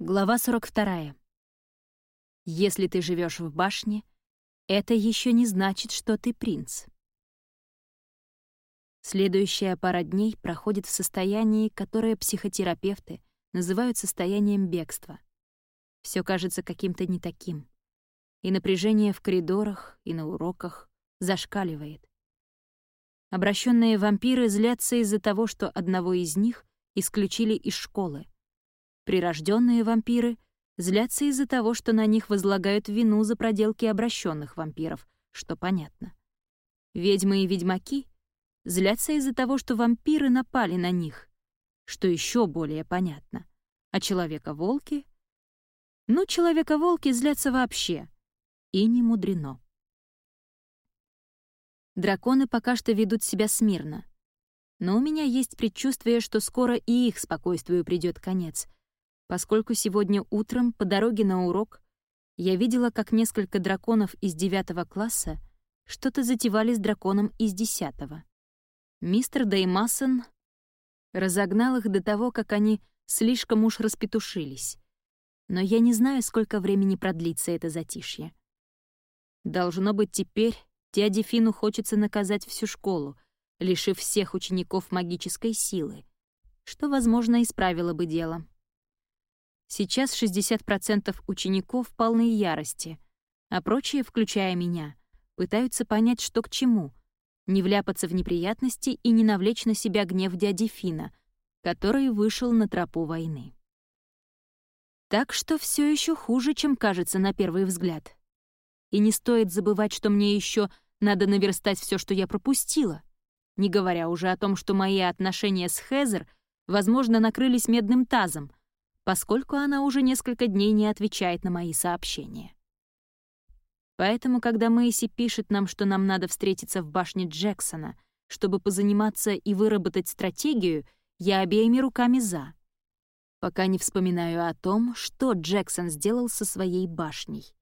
Глава 42. Если ты живешь в башне, это еще не значит, что ты принц. Следующая пара дней проходит в состоянии, которое психотерапевты называют состоянием бегства. Все кажется каким-то не таким. И напряжение в коридорах, и на уроках зашкаливает. Обращенные вампиры злятся из-за того, что одного из них исключили из школы — Прирожденные вампиры злятся из-за того, что на них возлагают вину за проделки обращенных вампиров, что понятно. Ведьмы и ведьмаки злятся из-за того, что вампиры напали на них, что еще более понятно. А человека-волки... Ну, человека-волки злятся вообще. И не мудрено. Драконы пока что ведут себя смирно. Но у меня есть предчувствие, что скоро и их спокойствию придет конец, поскольку сегодня утром по дороге на урок я видела, как несколько драконов из девятого класса что-то затевали с драконом из десятого. Мистер Деймасон разогнал их до того, как они слишком уж распетушились. Но я не знаю, сколько времени продлится это затишье. Должно быть, теперь дяде Фину хочется наказать всю школу, лишив всех учеников магической силы, что, возможно, исправило бы дело. Сейчас 60% учеников полны ярости, а прочие, включая меня, пытаются понять, что к чему, не вляпаться в неприятности и не навлечь на себя гнев дяди Фина, который вышел на тропу войны. Так что все еще хуже, чем кажется на первый взгляд. И не стоит забывать, что мне еще надо наверстать все, что я пропустила, не говоря уже о том, что мои отношения с Хезер, возможно, накрылись медным тазом — поскольку она уже несколько дней не отвечает на мои сообщения. Поэтому, когда Мэйси пишет нам, что нам надо встретиться в башне Джексона, чтобы позаниматься и выработать стратегию, я обеими руками «за». Пока не вспоминаю о том, что Джексон сделал со своей башней.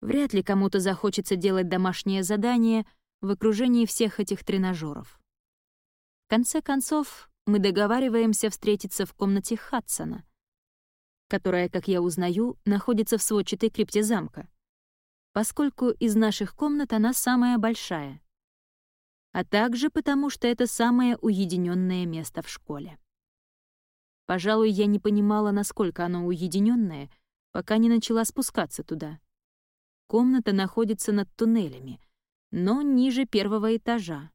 Вряд ли кому-то захочется делать домашнее задание в окружении всех этих тренажеров. В конце концов, мы договариваемся встретиться в комнате Хадсона, которая, как я узнаю, находится в сводчатой крипте замка, поскольку из наших комнат она самая большая, а также потому, что это самое уединенное место в школе. Пожалуй, я не понимала, насколько оно уединенное, пока не начала спускаться туда. Комната находится над туннелями, но ниже первого этажа,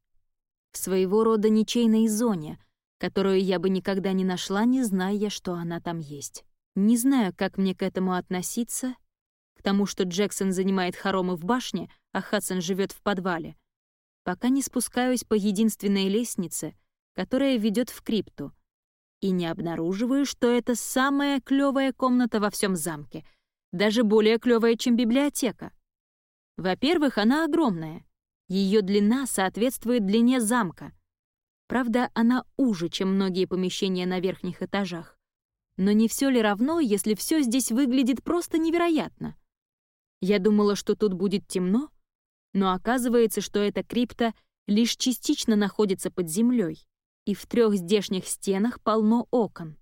в своего рода ничейной зоне, которую я бы никогда не нашла, не зная, что она там есть. Не знаю, как мне к этому относиться, к тому, что Джексон занимает хоромы в башне, а Хадсон живет в подвале, пока не спускаюсь по единственной лестнице, которая ведет в крипту, и не обнаруживаю, что это самая клевая комната во всем замке, даже более клевая, чем библиотека. Во-первых, она огромная. Ее длина соответствует длине замка. Правда, она уже, чем многие помещения на верхних этажах. Но не все ли равно, если все здесь выглядит просто невероятно? Я думала, что тут будет темно, но оказывается, что эта крипта лишь частично находится под землей, и в трех здешних стенах полно окон.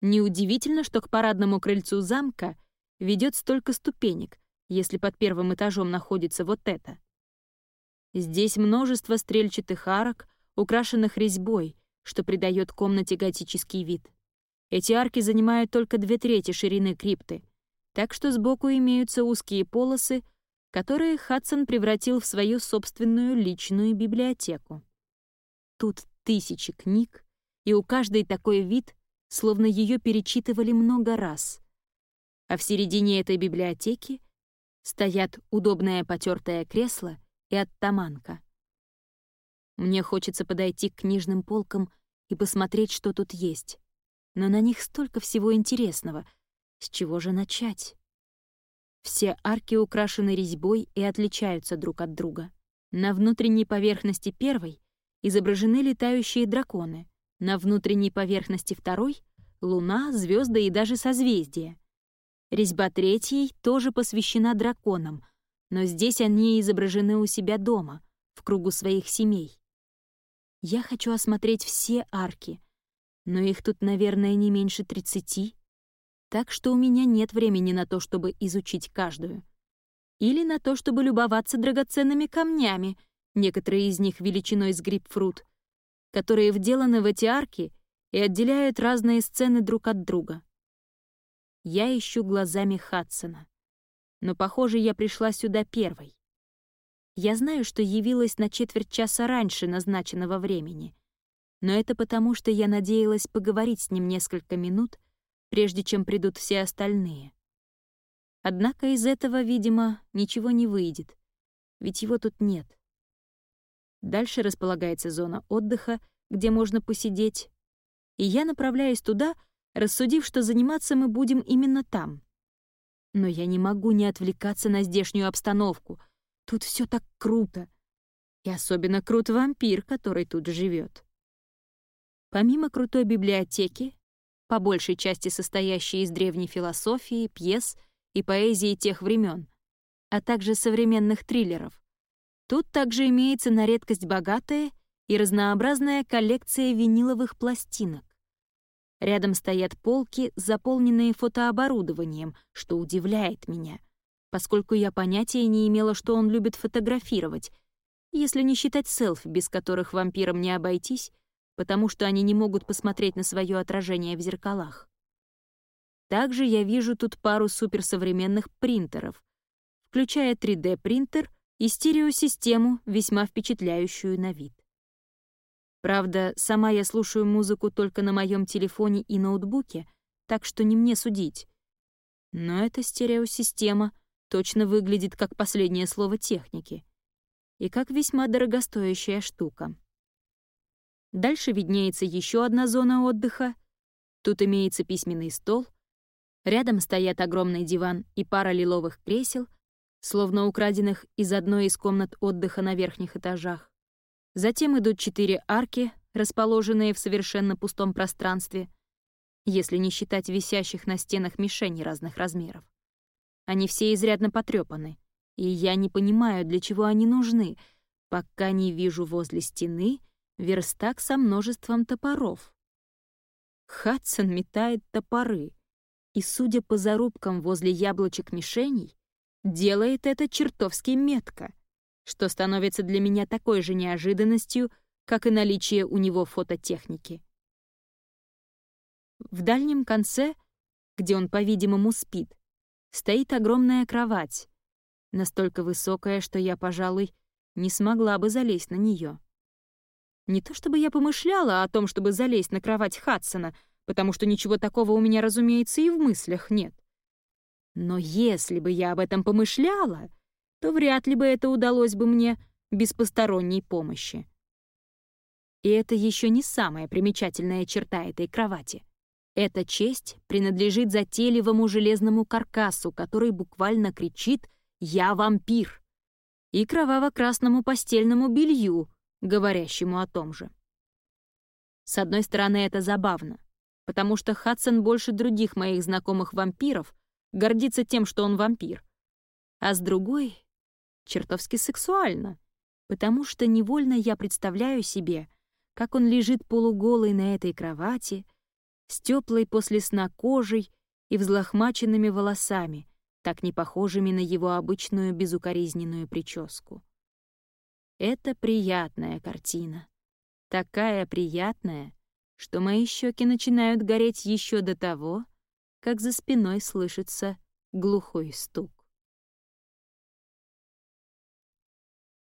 Неудивительно, что к парадному крыльцу замка ведет столько ступенек, если под первым этажом находится вот это. Здесь множество стрельчатых арок, украшенных резьбой, что придает комнате готический вид. Эти арки занимают только две трети ширины крипты, так что сбоку имеются узкие полосы, которые Хадсон превратил в свою собственную личную библиотеку. Тут тысячи книг, и у каждой такой вид, словно ее перечитывали много раз. А в середине этой библиотеки стоят удобное потертое кресло и оттаманка. Мне хочется подойти к книжным полкам и посмотреть, что тут есть но на них столько всего интересного. С чего же начать? Все арки украшены резьбой и отличаются друг от друга. На внутренней поверхности первой изображены летающие драконы, на внутренней поверхности второй — луна, звезды и даже созвездия. Резьба третьей тоже посвящена драконам, но здесь они изображены у себя дома, в кругу своих семей. Я хочу осмотреть все арки — но их тут, наверное, не меньше тридцати. Так что у меня нет времени на то, чтобы изучить каждую. Или на то, чтобы любоваться драгоценными камнями, некоторые из них величиной с грейпфрут, которые вделаны в эти арки и отделяют разные сцены друг от друга. Я ищу глазами Хадсона. Но, похоже, я пришла сюда первой. Я знаю, что явилась на четверть часа раньше назначенного времени. Но это потому, что я надеялась поговорить с ним несколько минут, прежде чем придут все остальные. Однако из этого, видимо, ничего не выйдет, ведь его тут нет. Дальше располагается зона отдыха, где можно посидеть, и я направляюсь туда, рассудив, что заниматься мы будем именно там. Но я не могу не отвлекаться на здешнюю обстановку — Тут все так круто. И особенно крут вампир, который тут живет. Помимо крутой библиотеки, по большей части состоящей из древней философии, пьес и поэзии тех времен, а также современных триллеров, тут также имеется на редкость богатая и разнообразная коллекция виниловых пластинок. Рядом стоят полки, заполненные фотооборудованием, что удивляет меня — поскольку я понятия не имела, что он любит фотографировать, если не считать селфи, без которых вампирам не обойтись, потому что они не могут посмотреть на свое отражение в зеркалах. Также я вижу тут пару суперсовременных принтеров, включая 3D-принтер и стереосистему, весьма впечатляющую на вид. Правда, сама я слушаю музыку только на моем телефоне и ноутбуке, так что не мне судить. Но эта стереосистема — точно выглядит как последнее слово техники и как весьма дорогостоящая штука. Дальше виднеется еще одна зона отдыха. Тут имеется письменный стол. Рядом стоят огромный диван и пара лиловых кресел, словно украденных из одной из комнат отдыха на верхних этажах. Затем идут четыре арки, расположенные в совершенно пустом пространстве, если не считать висящих на стенах мишеней разных размеров. Они все изрядно потрепаны, и я не понимаю, для чего они нужны, пока не вижу возле стены верстак со множеством топоров. Хадсон метает топоры, и, судя по зарубкам возле яблочек мишеней, делает это чертовски метко, что становится для меня такой же неожиданностью, как и наличие у него фототехники. В дальнем конце, где он, по-видимому, спит, стоит огромная кровать, настолько высокая, что я, пожалуй, не смогла бы залезть на нее. Не то чтобы я помышляла о том, чтобы залезть на кровать Хадсона, потому что ничего такого у меня, разумеется, и в мыслях нет. Но если бы я об этом помышляла, то вряд ли бы это удалось бы мне без посторонней помощи. И это еще не самая примечательная черта этой кровати. Эта честь принадлежит затейливому железному каркасу, который буквально кричит «Я вампир!» и кроваво-красному постельному белью, говорящему о том же. С одной стороны, это забавно, потому что Хадсон больше других моих знакомых вампиров гордится тем, что он вампир. А с другой — чертовски сексуально, потому что невольно я представляю себе, как он лежит полуголый на этой кровати — с теплой после сна кожей и взлохмаченными волосами, так не похожими на его обычную безукоризненную прическу. Это приятная картина. Такая приятная, что мои щеки начинают гореть еще до того, как за спиной слышится глухой стук.